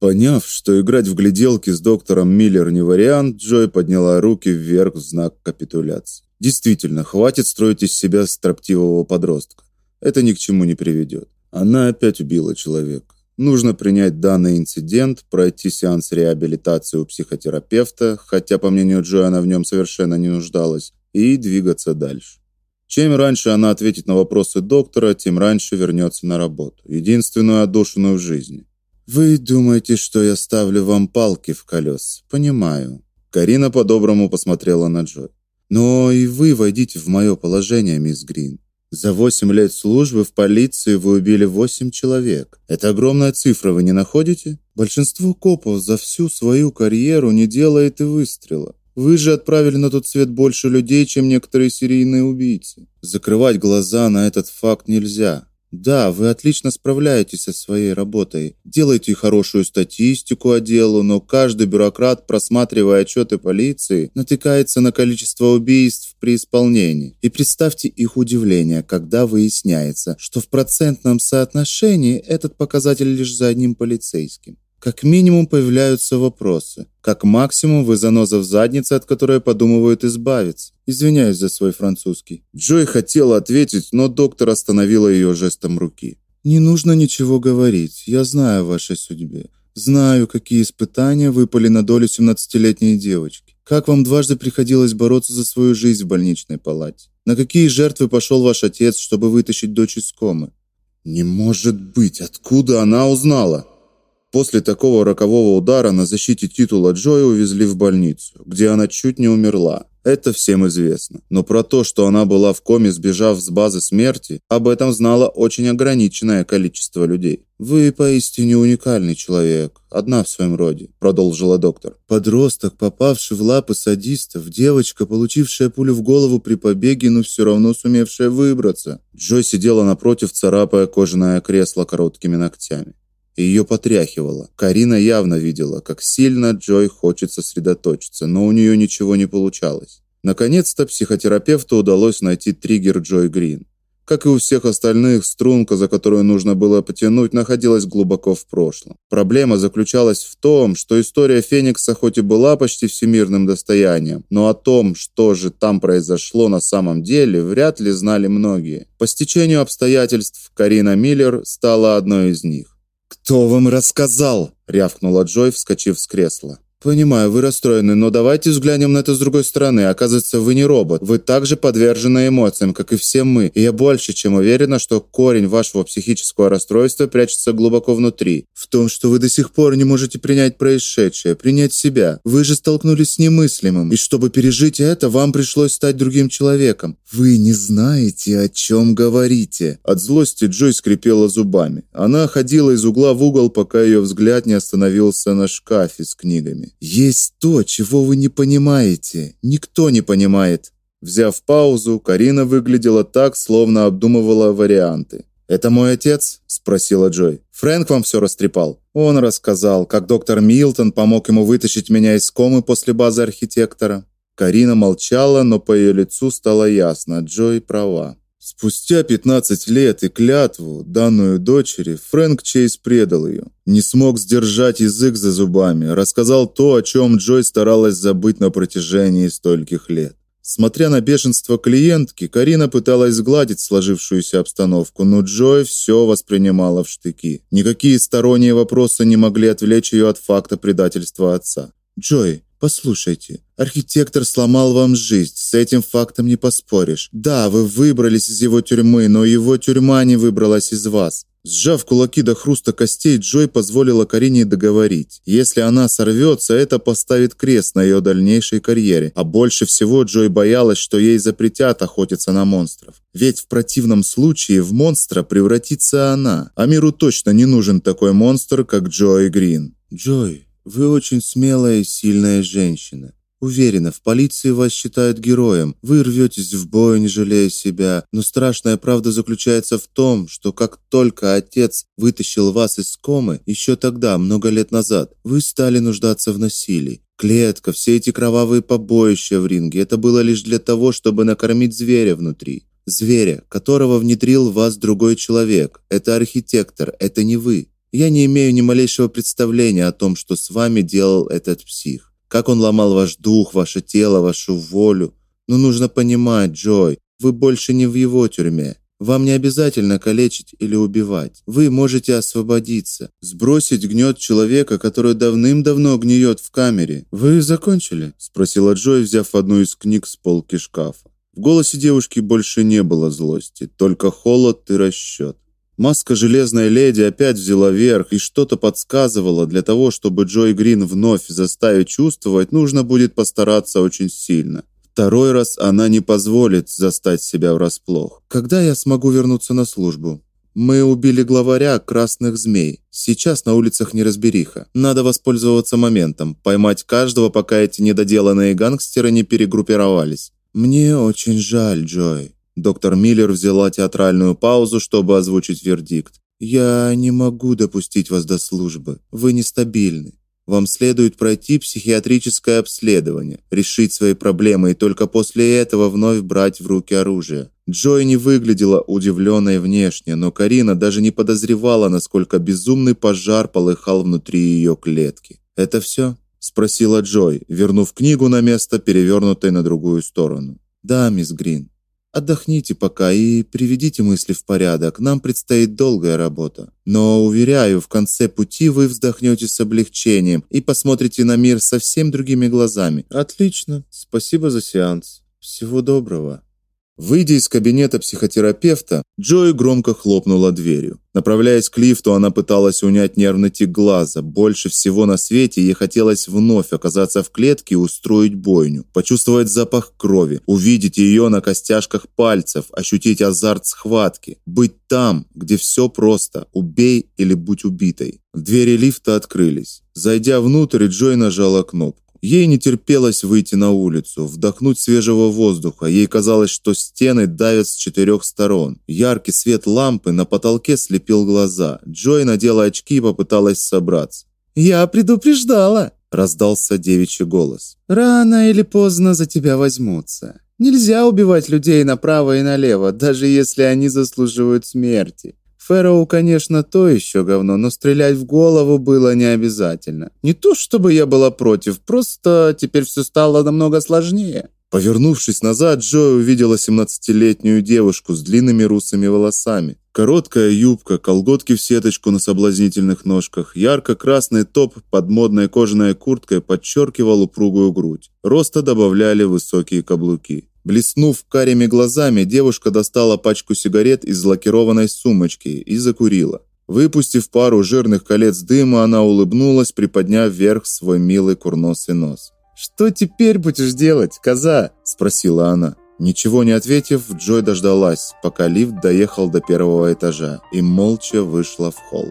Поняв, что играть в гляделки с доктором Миллер не вариант, Джой подняла руки вверх в знак капитуляции. Действительно, хватит строить из себя строптивого подростка. Это ни к чему не приведет. Она опять убила человека. Нужно принять данный инцидент, пройти сеанс реабилитации у психотерапевта, хотя, по мнению Джой, она в нем совершенно не нуждалась, и двигаться дальше. Чем раньше она ответит на вопросы доктора, тем раньше вернется на работу, единственную отдушину в жизни. Вы думаете, что я ставлю вам палки в колес? Понимаю. Карина по-доброму посмотрела на Джой. Но и вы войдите в мое положение, мисс Грин. За восемь лет службы в полиции вы убили восемь человек. Это огромная цифра, вы не находите? Большинство копов за всю свою карьеру не делает и выстрела. Вы же отправили на тот свет больше людей, чем некоторые серийные убийцы. Закрывать глаза на этот факт нельзя. Да, вы отлично справляетесь со своей работой. Делаете хорошую статистику о делу, но каждый бюрократ, просматривая отчеты полиции, натыкается на количество убийств при исполнении. И представьте их удивление, когда выясняется, что в процентном соотношении этот показатель лишь за одним полицейским. Как минимум появляются вопросы. Как максимум вы заноза в заднице, от которой подумывают избавиться. Извиняюсь за свой французский. Джой хотела ответить, но доктор остановила ее жестом руки. Не нужно ничего говорить. Я знаю о вашей судьбе. Знаю, какие испытания выпали на долю 17-летней девочки. Как вам дважды приходилось бороться за свою жизнь в больничной палате? На какие жертвы пошел ваш отец, чтобы вытащить дочь из комы? Не может быть, откуда она узнала? После такого рокового удара на защите титула Джой увезли в больницу, где она чуть не умерла. Это всем известно. Но про то, что она была в коме, сбежав с базы смерти, об этом знало очень ограниченное количество людей. Вы поистине уникальный человек, одна в своем роде, продолжила доктор. Подросток, попавший в лапы садистов, девочка, получившая пулю в голову при побеге, но все равно сумевшая выбраться. Джой сидела напротив, царапая кожаное кресло короткими ногтями ее потряхивало. Карина явно видела, как сильно Джой хочет сосредоточиться, но у нее ничего не получалось. Наконец-то психотерапевту удалось найти триггер Джой Грин. Как и у всех остальных, струнка, за которую нужно было потянуть, находилась глубоко в прошлом. Проблема заключалась в том, что история Феникса хоть и была почти всемирным достоянием, но о том, что же там произошло на самом деле, вряд ли знали многие. По стечению обстоятельств Карина Миллер стала одной из них. «Кто вам рассказал?» – рявкнула Джой, вскочив с кресла. Понимаю, вы расстроены, но давайте взглянем на это с другой стороны. Оказывается, вы не робот. Вы также подвержены эмоциям, как и все мы. И я больше чем уверена, что корень вашего психического расстройства прячется глубоко внутри. В том, что вы до сих пор не можете принять происшедшее, принять себя. Вы же столкнулись с немыслимым. И чтобы пережить это, вам пришлось стать другим человеком. Вы не знаете, о чем говорите. От злости Джой скрипела зубами. Она ходила из угла в угол, пока ее взгляд не остановился на шкафе с книгами. Есть то, чего вы не понимаете. Никто не понимает. Взяв паузу, Карина выглядела так, словно обдумывала варианты. «Это мой отец?» – спросила Джой. «Фрэнк вам все растрепал?» Он рассказал, как доктор Милтон помог ему вытащить меня из комы после базы архитектора. Карина молчала, но по ее лицу стало ясно – Джой права. Спустя 15 лет и клятву, данную дочери, Фрэнк Чейз предал ее. Не смог сдержать язык за зубами, рассказал то, о чем Джой старалась забыть на протяжении стольких лет. Смотря на бешенство клиентки, Карина пыталась сгладить сложившуюся обстановку, но Джой все воспринимала в штыки. Никакие сторонние вопросы не могли отвлечь ее от факта предательства отца. «Джой, Послушайте, архитектор сломал вам жизнь, с этим фактом не поспоришь. Да, вы выбрались из его тюрьмы, но его тюрьма не выбралась из вас. Сжав кулаки до хруста костей, Джой позволила Карине договорить. Если она сорвется, это поставит крест на ее дальнейшей карьере. А больше всего Джой боялась, что ей запретят охотиться на монстров. Ведь в противном случае в монстра превратится она. А миру точно не нужен такой монстр, как Джой Грин. Джой, вы очень смелая и сильная женщина. Уверена, в полиции вас считают героем. Вы рветесь в бой, не жалея себя. Но страшная правда заключается в том, что как только отец вытащил вас из комы, еще тогда, много лет назад, вы стали нуждаться в насилии. Клетка, все эти кровавые побоища в ринге – это было лишь для того, чтобы накормить зверя внутри. Зверя, которого внедрил в вас другой человек. Это архитектор, это не вы. Я не имею ни малейшего представления о том, что с вами делал этот псих. Как он ломал ваш дух, ваше тело, вашу волю. Но нужно понимать, Джой, вы больше не в его тюрьме. Вам не обязательно калечить или убивать. Вы можете освободиться, сбросить гнет человека, который давным-давно гниет в камере. Вы закончили? спросила Джой, взяв одну из книг с полки шкафа. В голосе девушки больше не было злости, только холод и расчет. Маска Железной Леди опять взяла верх, и что-то подсказывало, для того, чтобы Джой Грин вновь заставить чувствовать, нужно будет постараться очень сильно. Второй раз она не позволит застать себя врасплох. Когда я смогу вернуться на службу? Мы убили главаря Красных Змей. Сейчас на улицах неразбериха. Надо воспользоваться моментом, поймать каждого, пока эти недоделанные гангстеры не перегруппировались. Мне очень жаль, Джой. Доктор Миллер взяла театральную паузу, чтобы озвучить вердикт. Я не могу допустить вас до службы. Вы нестабильны. Вам следует пройти психиатрическое обследование, решить свои проблемы и только после этого вновь брать в руки оружие. Джой не выглядела удивленной внешне, но Карина даже не подозревала, насколько безумный пожар полыхал внутри ее клетки. Это все? спросила Джой, вернув книгу на место, перевернутой на другую сторону. Да, мисс Грин. Отдохните пока и приведите мысли в порядок. Нам предстоит долгая работа. Но уверяю, в конце пути вы вздохнете с облегчением и посмотрите на мир совсем другими глазами. Отлично. Спасибо за сеанс. Всего доброго. Выйдя из кабинета психотерапевта, Джой громко хлопнула дверью. Направляясь к лифту, она пыталась унять нервный тик глаза. Больше всего на свете ей хотелось вновь оказаться в клетке и устроить бойню, почувствовать запах крови, увидеть ее на костяшках пальцев, ощутить азарт схватки, быть там, где все просто: убей или будь убитой. Двери лифта открылись. Зайдя внутрь, Джой нажала кнопку. Ей не терпелось выйти на улицу, вдохнуть свежего воздуха. Ей казалось, что стены давят с четырех сторон. Яркий свет лампы на потолке слепил глаза. Джой надела очки и попыталась собраться. "Я предупреждала", раздался девичий голос. "Рано или поздно за тебя возьмутся. Нельзя убивать людей направо и налево, даже если они заслуживают смерти. Фэроу, конечно, то еще говно, но стрелять в голову было не обязательно. Не то чтобы я была против, просто теперь все стало намного сложнее. Повернувшись назад, Джой увидела семнадцатилетнюю девушку с длинными русыми волосами. Короткая юбка, колготки в сеточку на соблазнительных ножках, ярко-красный топ под модной кожаной курткой подчеркивал упругую грудь. Роста добавляли высокие каблуки. Блеснув карими глазами, девушка достала пачку сигарет из лакированной сумочки и закурила. Выпустив пару жирных колец дыма, она улыбнулась, приподняв вверх свой милый курносый нос. "Что теперь будешь делать, коза?" спросила она. Ничего не ответив, Джой дождалась, пока лифт доехал до первого этажа и молча вышла в холл.